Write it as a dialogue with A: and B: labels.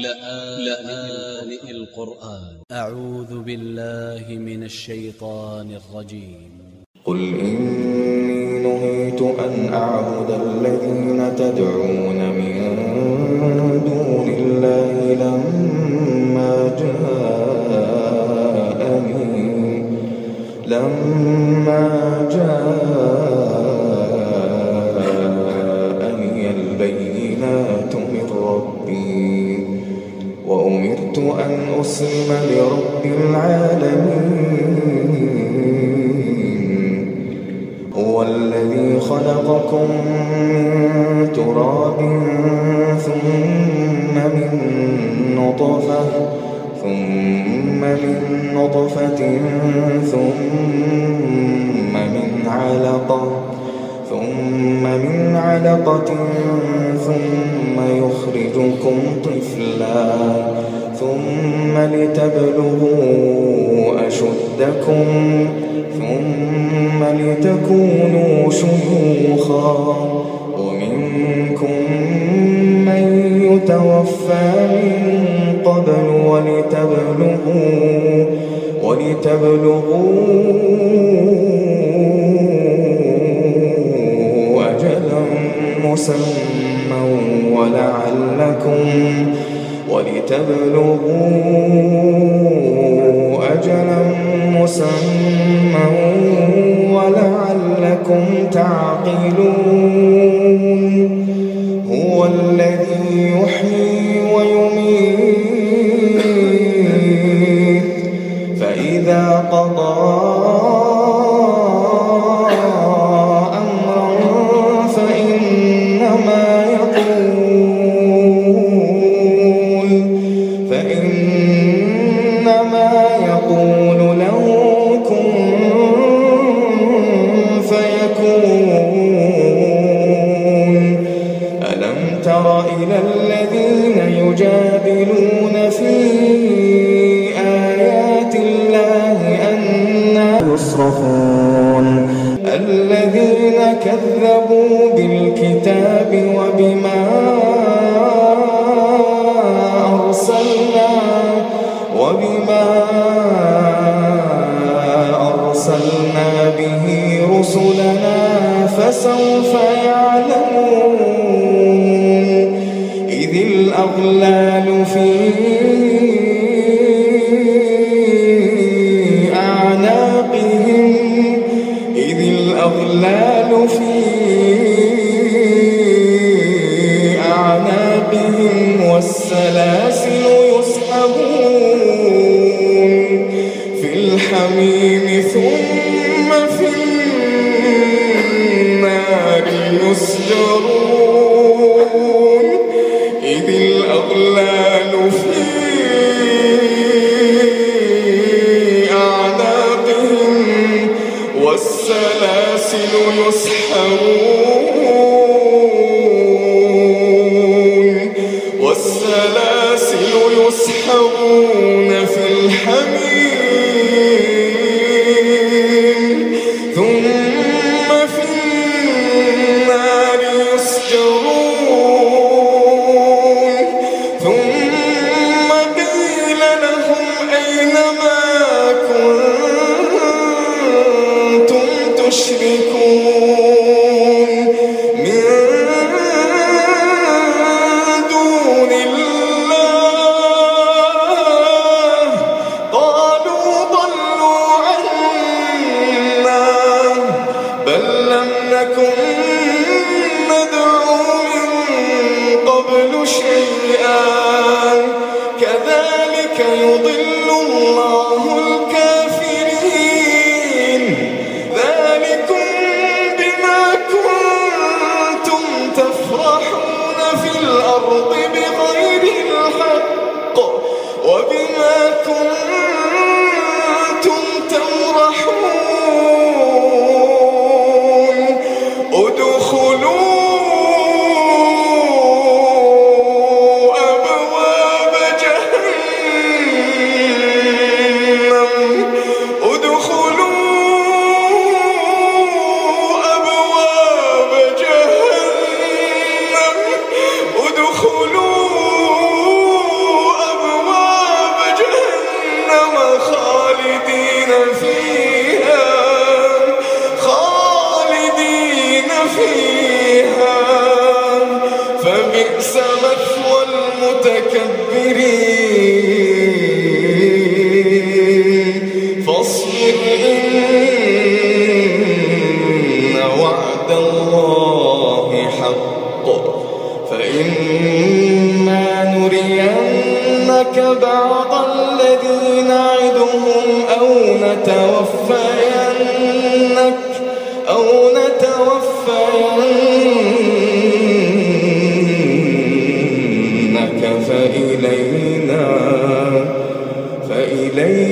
A: لآن القرآن. أ ع و ذ ب ا ل ل ه من ا ل ش ي ط ا ن ا ل ج ي م
B: قل إني نهيت أن أعبد الذين تدعون أسلم لرب العالمين. هو الذي خلقكم من تراب ثم من نطفة ثم من نطفة ثم من علقة ثم من علقة ثم يخرجكم طفلا. ثم لتبلغوا أشدكم ثم لتكونوا شيوخا ومنكم من يتوفى من قبل ولتبلغوا ولتبلغوا أجلا مسمى ولعلكم ولتبلغوا أجلا مسمى ولعلكم تعقلون فإنما يقول له كن فيكون. ألم تر إلى الذين يجادلون في آيات الله أنا يصرفون الذين كذبوا بالكتاب أرسلنا به رسلنا فسوف يعلمون. إذ الأغلال في أعناقهم. إذ الأغلال في أعناقهم والسلاسل يسحبون. الحميم ثم في النار يسجرون. إذ الأغلال في أعناقهم والسلاسل يسحبون والسلاسل يسحبون كذلك يضل الله الكافرين. بغير الحق وبما كنتم المتكبرين. فاصبر إن وعد الله حق. فإما نرينك بعض الذي نعدهم أو نتوفينك أو نتوفينك فإلينا فإلينا